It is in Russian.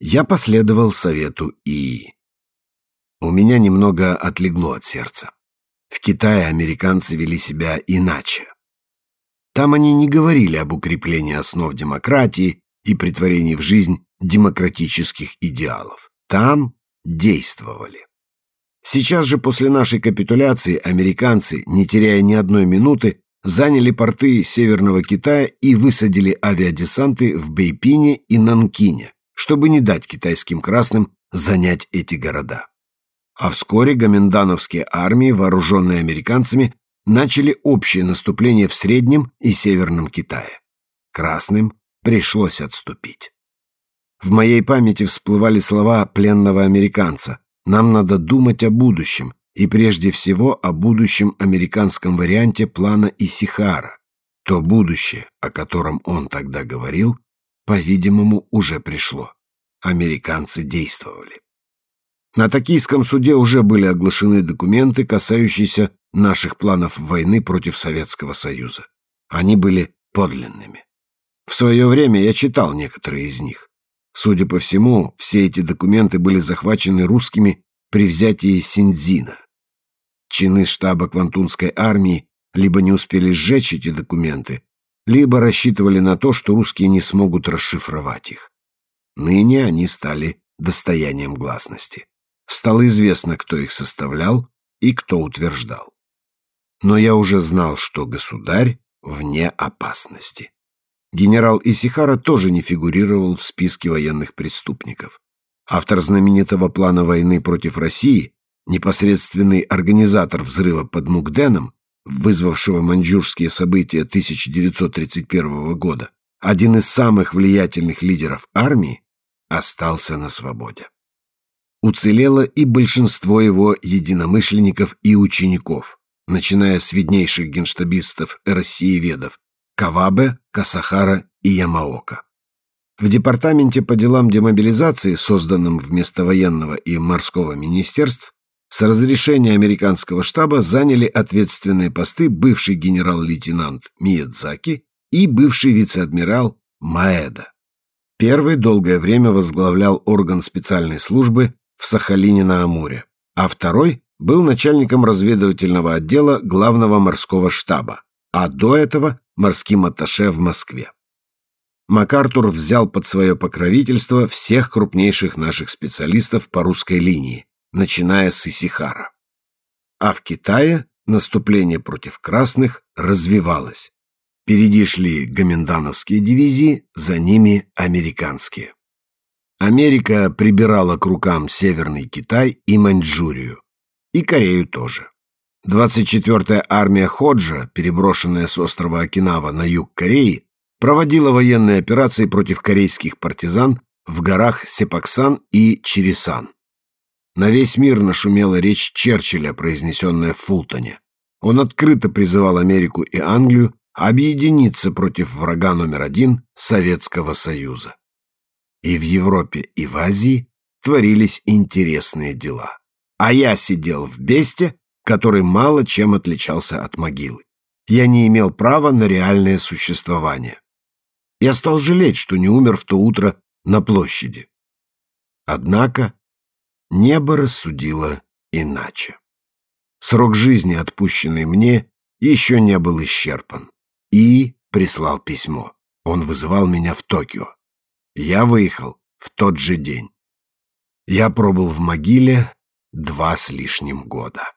Я последовал совету И. У меня немного отлегло от сердца. В Китае американцы вели себя иначе. Там они не говорили об укреплении основ демократии и притворении в жизнь демократических идеалов. Там действовали. Сейчас же после нашей капитуляции американцы, не теряя ни одной минуты, заняли порты Северного Китая и высадили авиадесанты в Бейпине и Нанкине, чтобы не дать китайским красным занять эти города. А вскоре гомендановские армии, вооруженные американцами, начали общее наступление в Среднем и Северном Китае. Красным пришлось отступить. В моей памяти всплывали слова пленного американца «Нам надо думать о будущем, и прежде всего о будущем американском варианте плана Исихара. То будущее, о котором он тогда говорил, по-видимому, уже пришло. Американцы действовали. На Токийском суде уже были оглашены документы, касающиеся наших планов войны против Советского Союза. Они были подлинными. В свое время я читал некоторые из них. Судя по всему, все эти документы были захвачены русскими при взятии Синдзина. Чины штаба Квантунской армии либо не успели сжечь эти документы, либо рассчитывали на то, что русские не смогут расшифровать их. Ныне они стали достоянием гласности. Стало известно, кто их составлял и кто утверждал. Но я уже знал, что государь вне опасности. Генерал Исихара тоже не фигурировал в списке военных преступников. Автор знаменитого плана войны против России непосредственный организатор взрыва под Мукденом, вызвавшего маньчжурские события 1931 года, один из самых влиятельных лидеров армии, остался на свободе. Уцелело и большинство его единомышленников и учеников, начиная с виднейших генштабистов россиеведов Кавабе, Касахара и Ямаока. В департаменте по делам демобилизации, созданном вместо военного и морского министерств, с разрешения американского штаба заняли ответственные посты бывший генерал-лейтенант Миядзаки и бывший вице-адмирал Маэда. Первый долгое время возглавлял орган специальной службы в Сахалине на Амуре, а второй был начальником разведывательного отдела главного морского штаба, а до этого морским атташе в Москве. МакАртур взял под свое покровительство всех крупнейших наших специалистов по русской линии, начиная с Исихара. А в Китае наступление против красных развивалось. Впереди шли гомендановские дивизии, за ними американские. Америка прибирала к рукам Северный Китай и Маньчжурию. И Корею тоже. 24-я армия Ходжа, переброшенная с острова Окинава на юг Кореи, проводила военные операции против корейских партизан в горах Сепаксан и Чирисан. На весь мир нашумела речь Черчилля, произнесенная в Фултоне. Он открыто призывал Америку и Англию объединиться против врага номер один Советского Союза. И в Европе, и в Азии творились интересные дела. А я сидел в бесте, который мало чем отличался от могилы. Я не имел права на реальное существование. Я стал жалеть, что не умер в то утро на площади. Однако Небо рассудило иначе. Срок жизни, отпущенный мне, еще не был исчерпан. И прислал письмо. Он вызывал меня в Токио. Я выехал в тот же день. Я пробыл в могиле два с лишним года.